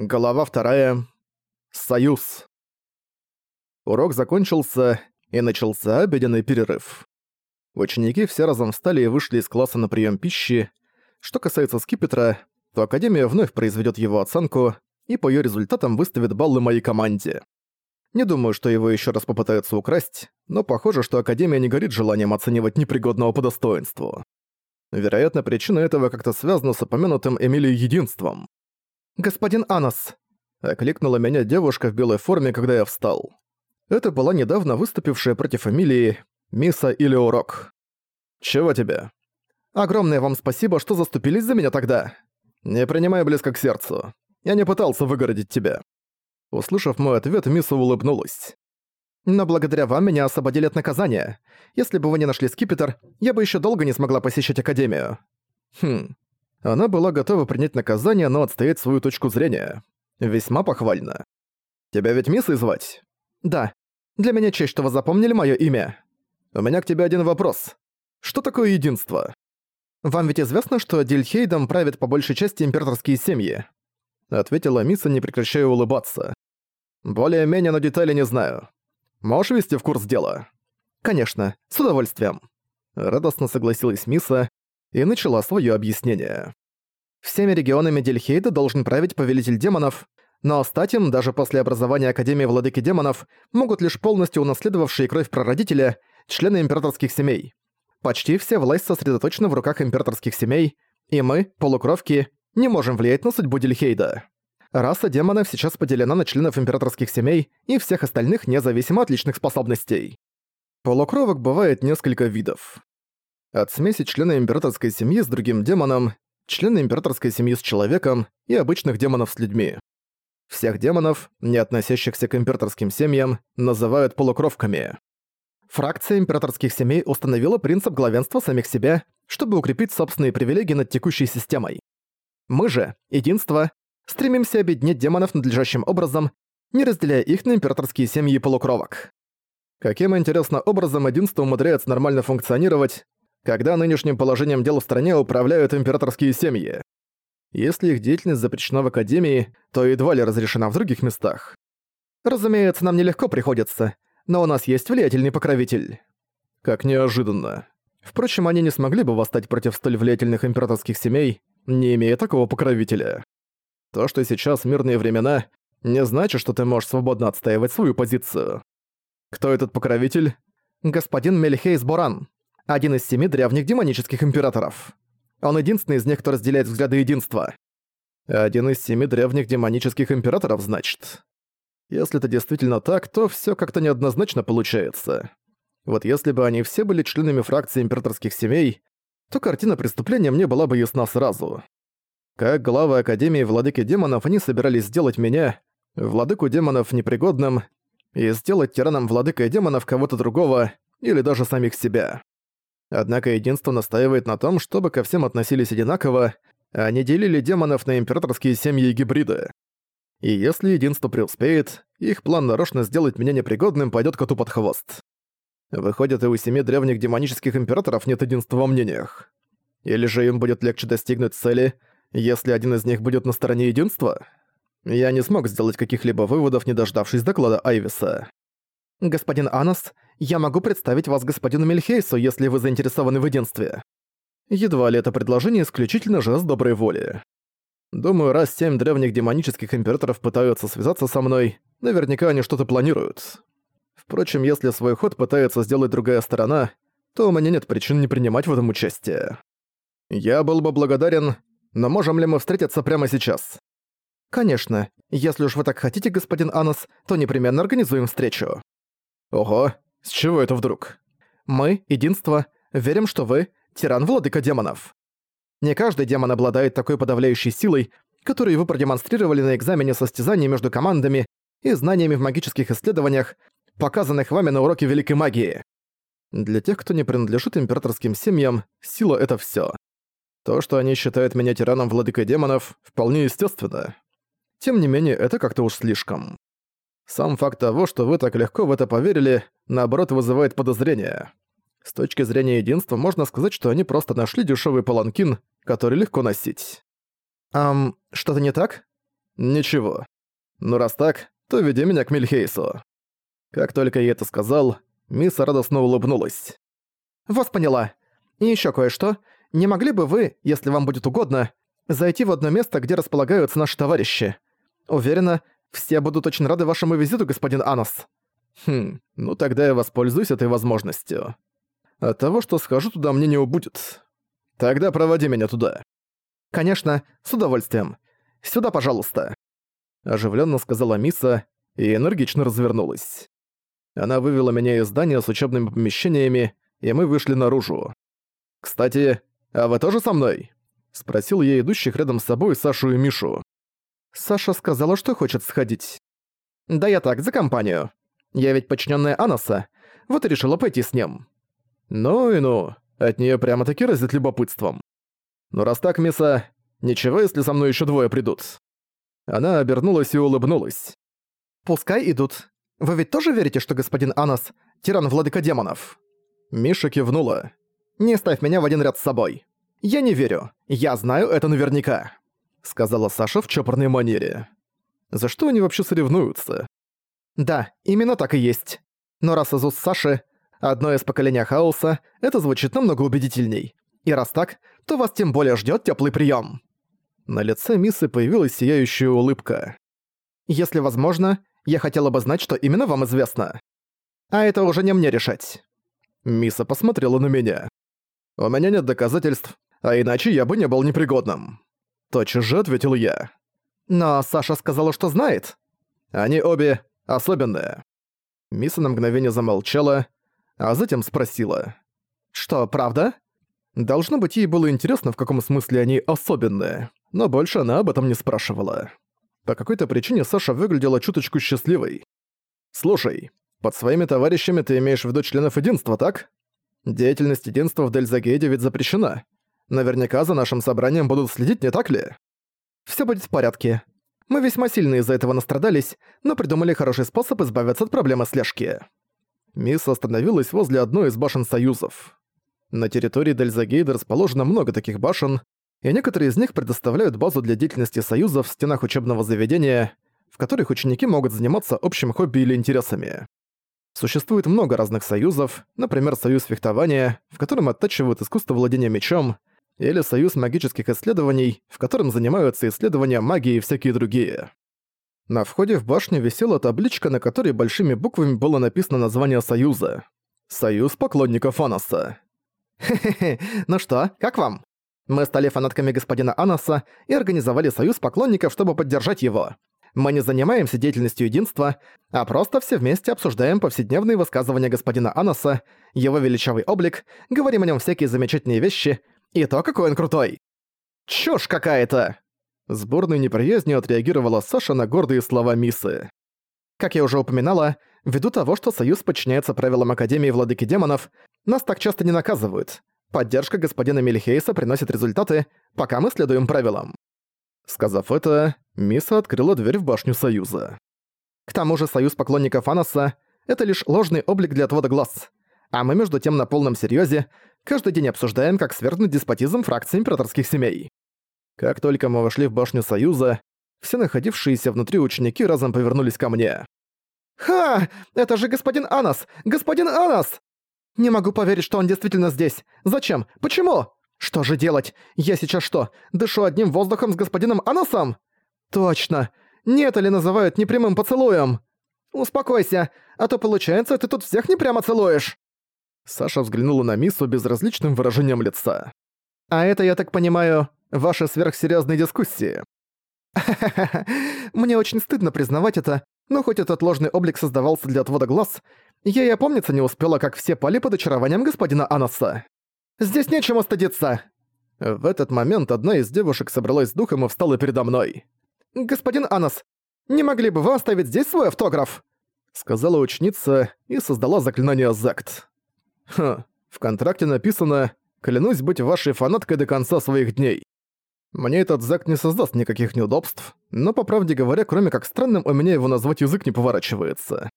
Глава вторая. Союз. Урок закончился, и начался обеденный перерыв. Ученики все разом встали и вышли из класса на прием пищи. Что касается скипетра, то Академия вновь произведет его оценку и по ее результатам выставит баллы моей команде. Не думаю, что его еще раз попытаются украсть, но похоже, что Академия не горит желанием оценивать непригодного по достоинству. Вероятно, причина этого как-то связана с упомянутым Эмилией единством. «Господин Анос!» — окликнула меня девушка в белой форме, когда я встал. Это была недавно выступившая против фамилии Миса или Урок. «Чего тебе?» «Огромное вам спасибо, что заступились за меня тогда. Не принимай близко к сердцу. Я не пытался выгородить тебя». Услышав мой ответ, Миса улыбнулась. «Но благодаря вам меня освободили от наказания. Если бы вы не нашли скипетр, я бы еще долго не смогла посещать Академию». Хм, она была готова принять наказание, но отстоять свою точку зрения. Весьма похвально. «Тебя ведь Миссой звать?» «Да. Для меня честь, что вы запомнили моё имя. У меня к тебе один вопрос. Что такое единство?» «Вам ведь известно, что Дильхейдом правят по большей части императорские семьи?» Ответила Мисса, не прекращая улыбаться. «Более-менее, но детали не знаю. Можешь вести в курс дела?» «Конечно, с удовольствием». Радостно согласилась Мисса, и начала свое объяснение. Всеми регионами Дельхейда должен править повелитель демонов, но стать им, даже после образования Академии Владыки Демонов, могут лишь полностью унаследовавшие кровь прародителя, члены императорских семей. Почти вся власть сосредоточена в руках императорских семей, и мы, полукровки, не можем влиять на судьбу Дельхейда. Раса демонов сейчас поделена на членов императорских семей и всех остальных независимо от личных способностей. Полукровок бывает несколько видов. От смеси члена императорской семьи с другим демоном, члена императорской семьи с человеком и обычных демонов с людьми. Всех демонов, не относящихся к императорским семьям, называют полукровками. Фракция императорских семей установила принцип главенства самих себя, чтобы укрепить собственные привилегии над текущей системой. Мы же, единство, стремимся объединить демонов надлежащим образом, не разделяя их на императорские семьи полукровок. Каким, интересно, образом единство умудряется нормально функционировать, когда нынешним положением дел в стране управляют императорские семьи. Если их деятельность запрещена в Академии, то едва ли разрешена в других местах. Разумеется, нам нелегко приходится, но у нас есть влиятельный покровитель. Как неожиданно. Впрочем, они не смогли бы восстать против столь влиятельных императорских семей, не имея такого покровителя. То, что сейчас мирные времена, не значит, что ты можешь свободно отстаивать свою позицию. Кто этот покровитель? Господин Мельхейс Боран один из семи древних демонических императоров. Он единственный из них, кто разделяет взгляды единства. Один из семи древних демонических императоров, значит. Если это действительно так, то всё как-то неоднозначно получается. Вот если бы они все были членами фракции императорских семей, то картина преступления мне была бы ясна сразу. Как главы Академии Владыки Демонов они собирались сделать меня, Владыку Демонов, непригодным, и сделать тираном Владыкой Демонов кого-то другого, или даже самих себя. Однако единство настаивает на том, чтобы ко всем относились одинаково, а не делили демонов на императорские семьи и гибриды. И если единство преуспеет, их план нарочно сделать меня непригодным пойдет коту под хвост. Выходит, и у семи древних демонических императоров нет единства во мнениях. Или же им будет легче достигнуть цели, если один из них будет на стороне единства? Я не смог сделать каких-либо выводов, не дождавшись доклада Айвиса. «Господин Анос, я могу представить вас господину Мельхейсу, если вы заинтересованы в единстве». Едва ли это предложение исключительно жест доброй воли. Думаю, раз семь древних демонических императоров пытаются связаться со мной, наверняка они что-то планируют. Впрочем, если свой ход пытается сделать другая сторона, то у меня нет причин не принимать в этом участие. Я был бы благодарен, но можем ли мы встретиться прямо сейчас? Конечно. Если уж вы так хотите, господин Анос, то непременно организуем встречу. Ого, с чего это вдруг? Мы, единство, верим, что вы — тиран-владыка демонов. Не каждый демон обладает такой подавляющей силой, которую вы продемонстрировали на экзамене состязаний между командами и знаниями в магических исследованиях, показанных вами на уроке Великой Магии. Для тех, кто не принадлежит императорским семьям, сила — это всё. То, что они считают меня тираном владыкой демонов, вполне естественно. Тем не менее, это как-то уж слишком. Сам факт того, что вы так легко в это поверили, наоборот вызывает подозрения. С точки зрения единства можно сказать, что они просто нашли дешевый паланкин, который легко носить. «Ам, что-то не так?» Ничего. Ну раз так, то веди меня к Мильхейсу. Как только я это сказал, Мисс радостно улыбнулась. «Вас поняла. И ещё кое-что. Не могли бы вы, если вам будет угодно, зайти в одно место, где располагаются наши товарищи? Уверена, все будут очень рады вашему визиту, господин Анос». «Хм, ну тогда я воспользуюсь этой возможностью. От того, что схожу туда, мне не убудет. Тогда проводи меня туда». «Конечно, с удовольствием. Сюда, пожалуйста», — оживленно сказала Миса и энергично развернулась. Она вывела меня из здания с учебными помещениями, и мы вышли наружу. «Кстати, а вы тоже со мной?» — спросил я идущих рядом с собой Сашу и Мишу. Саша сказала, что хочет сходить. «Да я так, за компанию. Я ведь подчиненная Анаса, вот и решила пойти с ним». «Ну и ну, от нее прямо-таки разит любопытством. Ну раз так, Миса, ничего, если со мной еще двое придут». Она обернулась и улыбнулась. «Пускай идут. Вы ведь тоже верите, что господин Анас — тиран-владыка демонов?» Миша кивнула. «Не ставь меня в один ряд с собой. Я не верю. Я знаю это наверняка», — сказала Саша в чопорной манере. «За что они вообще соревнуются?» «Да, именно так и есть. Но раз из уст Саши одно из поколения хаоса, это звучит намного убедительней. И раз так, то вас тем более ждет теплый прием. На лице Миссы появилась сияющая улыбка. «Если возможно, я хотела бы знать, что именно вам известно. А это уже не мне решать». Миса посмотрела на меня. «У меня нет доказательств, а иначе я бы не был непригодным». Тотчас же ответил я. «Но Саша сказала, что знает». «Они обе особенные». Миса на мгновение замолчала, а затем спросила. «Что, правда?» Должно быть, ей было интересно, в каком смысле они особенные, но больше она об этом не спрашивала. По какой-то причине Саша выглядела чуточку счастливой. «Слушай, под своими товарищами ты имеешь в виду членов единства, так? Деятельность единства в Дельзагейде ведь запрещена. Наверняка за нашим собранием будут следить, не так ли? Всё будет в порядке. Мы весьма сильно из-за этого настрадались, но придумали хороший способ избавиться от проблемы слежки». Мисс остановилась возле одной из башен Союзов. На территории Дельзагейда расположено много таких башен, и некоторые из них предоставляют базу для деятельности Союзов в стенах учебного заведения, в которых ученики могут заниматься общим хобби или интересами. Существует много разных союзов, например, союз фехтования, в котором оттачивают искусство владения мечом, или союз магических исследований, в котором занимаются исследования магии и всякие другие. На входе в башню висела табличка, на которой большими буквами было написано название союза. «Союз поклонников Анаса». «Хе-хе-хе, ну что, как вам? Мы стали фанатками господина Анаса и организовали союз поклонников, чтобы поддержать его. Мы не занимаемся деятельностью единства, а просто все вместе обсуждаем повседневные высказывания господина Анаса, его величавый облик, говорим о нем всякие замечательные вещи и то, какой он крутой. Чушь какая-то!» С бурной неприязнью отреагировала Саша на гордые слова Мисы. Как я уже упоминала, ввиду того, что Союз подчиняется правилам Академии Владыки Демонов, нас так часто не наказывают. Поддержка господина Мельхейса приносит результаты, пока мы следуем правилам. Сказав это, Миса открыла дверь в башню Союза. К тому же Союз поклонников Анаса — это лишь ложный облик для отвода глаз. А мы между тем на полном серьезе каждый день обсуждаем, как свергнуть деспотизм фракции императорских семей. Как только мы вошли в башню Союза, все находившиеся внутри ученики разом повернулись ко мне. «Ха! Это же господин Анас! Господин Анас!» Не могу поверить, что он действительно здесь. Зачем? Почему? Что же делать? Я сейчас что, дышу одним воздухом с господином Анасом? Точно. Не это ли называют непрямым поцелуем? Успокойся, а то получается, ты тут всех непрямо целуешь. Саша взглянула на Миссу безразличным выражением лица. А это, я так понимаю, ваши сверхсерьезные дискуссии. Мне очень стыдно признавать это, но хоть этот ложный облик создавался для отвода глаз, я и опомниться не успела, как все пали под очарованием господина Анаса. «Здесь нечему стыдиться!» В этот момент одна из девушек собралась с духом и встала передо мной. «Господин Анас, не могли бы вы оставить здесь свой автограф?» Сказала ученица и создала заклинание «Закт». «Хм, в контракте написано «Клянусь быть вашей фанаткой до конца своих дней». Мне этот Закт не создаст никаких неудобств, но, по правде говоря, кроме как странным, у меня его назвать язык не поворачивается.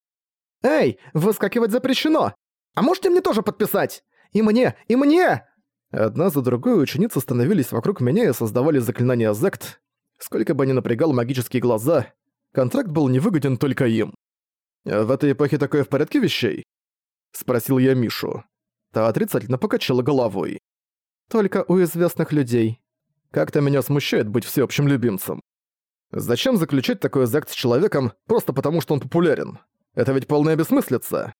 «Эй, выскакивать запрещено! А можете мне тоже подписать? И мне, и мне!» Одна за другой ученицы становились вокруг меня и создавали заклинание Зект. Сколько бы ни напрягал магические глаза, контракт был невыгоден только им. «В этой эпохе такое в порядке вещей?» — спросил я Мишу. Та отрицательно покачала головой. «Только у известных людей. Как-то меня смущает быть всеобщим любимцем. Зачем заключать такой акт с человеком просто потому, что он популярен? Это ведь полная бессмыслица.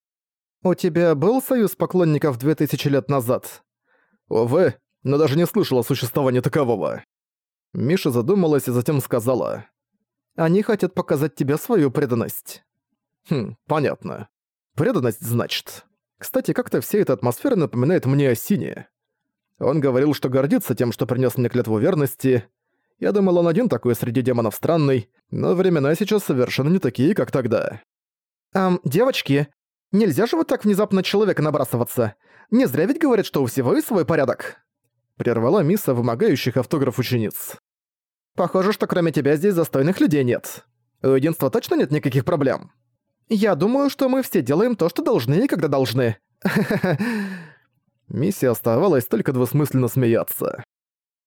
У тебя был союз поклонников 2000 лет назад? Увы, но даже не слышал о существовании такового. Миша задумалась и затем сказала. Они хотят показать тебе свою преданность. Хм, понятно. Преданность, значит. Кстати, как-то вся эта атмосфера напоминает мне о Сине. Он говорил, что гордится тем, что принес мне клятву верности, я думал, он один такой среди демонов странный, но времена сейчас совершенно не такие, как тогда. «Ам, девочки, нельзя же вот так внезапно человека набрасываться. Не зря ведь говорят, что у всего есть свой порядок». Прервала мисса вымогающих автограф учениц. «Похоже, что кроме тебя здесь застойных людей нет. У единства точно нет никаких проблем. Я думаю, что мы все делаем то, что должны и когда должны. Миссия оставалась только двусмысленно смеяться.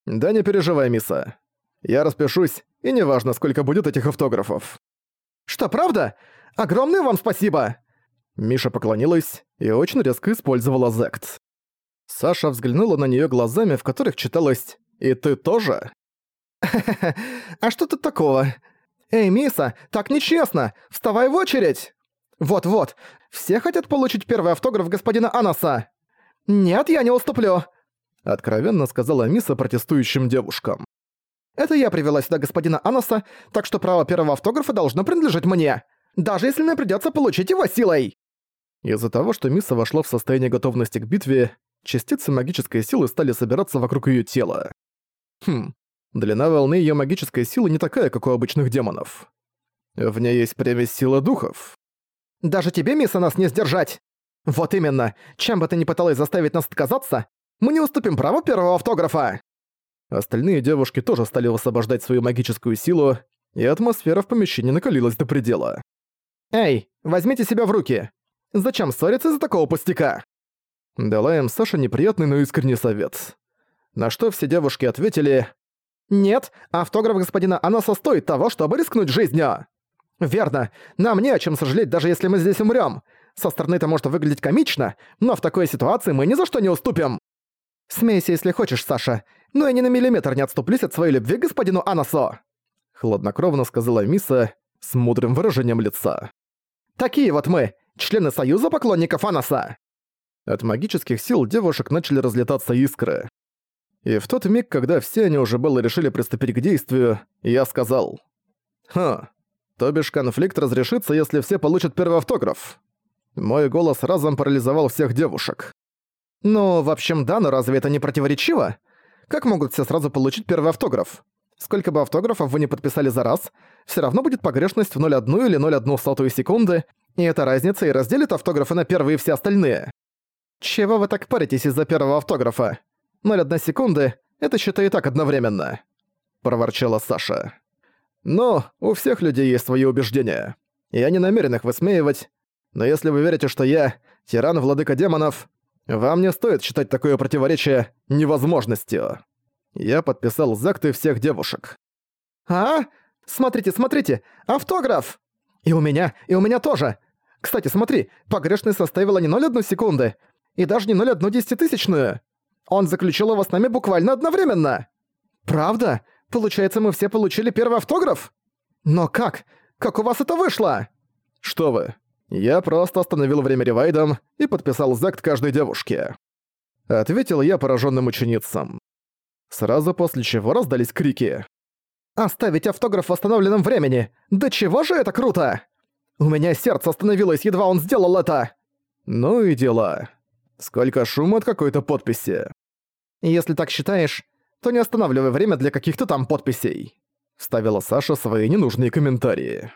«Да не переживай, мисса. Я распишусь, и неважно, сколько будет этих автографов». «Что, правда? Огромное вам спасибо!» Миша поклонилась и очень резко использовала зект. Саша взглянула на неё глазами, в которых читалось «И ты тоже?» «А что тут такого?» «Эй, Миса, так нечестно! Вставай в очередь!» «Вот-вот, все хотят получить первый автограф господина Анаса!» «Нет, я не уступлю!» Откровенно сказала Миса протестующим девушкам. Это я привела сюда господина Аноса, так что право первого автографа должно принадлежать мне, даже если мне придётся получить его силой!» Из-за того, что Мисса вошла в состояние готовности к битве, частицы магической силы стали собираться вокруг её тела. Хм, длина волны её магической силы не такая, как у обычных демонов. В ней есть примесь силы духов. «Даже тебе, Мисса, нас не сдержать!» «Вот именно, чем бы ты ни пыталась заставить нас отказаться, мы не уступим право первого автографа!» Остальные девушки тоже стали высвобождать свою магическую силу, и атмосфера в помещении накалилась до предела. «Эй, возьмите себя в руки! Зачем ссориться из-за такого пустяка?» Дала им Саша неприятный, но искренний совет. На что все девушки ответили «Нет, автограф господина Анаса стоит того, чтобы рискнуть жизнью!» «Верно, нам не о чем сожалеть, даже если мы здесь умрём. Со стороны это может выглядеть комично, но в такой ситуации мы ни за что не уступим!» «Смейся, если хочешь, Саша, но я ни на миллиметр не отступлюсь от своей любви к господину Анасо!» Хладнокровно сказала Миса с мудрым выражением лица. «Такие вот мы, члены Союза поклонников Анаса!» От магических сил девушек начали разлетаться искры. И в тот миг, когда все они уже было решили приступить к действию, я сказал. «Ха, то бишь конфликт разрешится, если все получат первый автограф». Мой голос разом парализовал всех девушек. «Ну, в общем, да, но разве это не противоречиво? Как могут все сразу получить первый автограф? Сколько бы автографов вы не подписали за раз, все равно будет погрешность в 0,1 или 0,1 сотую секунды, и эта разница и разделит автографы на первые и все остальные. Чего вы так паритесь из-за первого автографа? 0,1 секунды — это считай и так одновременно», — проворчала Саша. «Но у всех людей есть свои убеждения. Я не намерен их высмеивать, но если вы верите, что я — тиран-владыка демонов, вам не стоит считать такое противоречие невозможностью. Я подписал закты всех девушек. А? Смотрите, смотрите, автограф! И у меня, и у меня тоже. Кстати, смотри, погрешность составила не 0,1 секунды, и даже не 0,1 десятитысячную. Он заключил его с нами буквально одновременно. Правда? Получается, мы все получили первый автограф? Но как? Как у вас это вышло? Что вы? Я просто остановил время ревайдом и подписал закт каждой девушке. Ответил я пораженным ученицам. Сразу после чего раздались крики. «Оставить автограф в остановленном времени! Да чего же это круто! У меня сердце остановилось, едва он сделал это!» Ну и дела. Сколько шума от какой-то подписи. Если так считаешь, то не останавливай время для каких-то там подписей. Вставила Саша свои ненужные комментарии.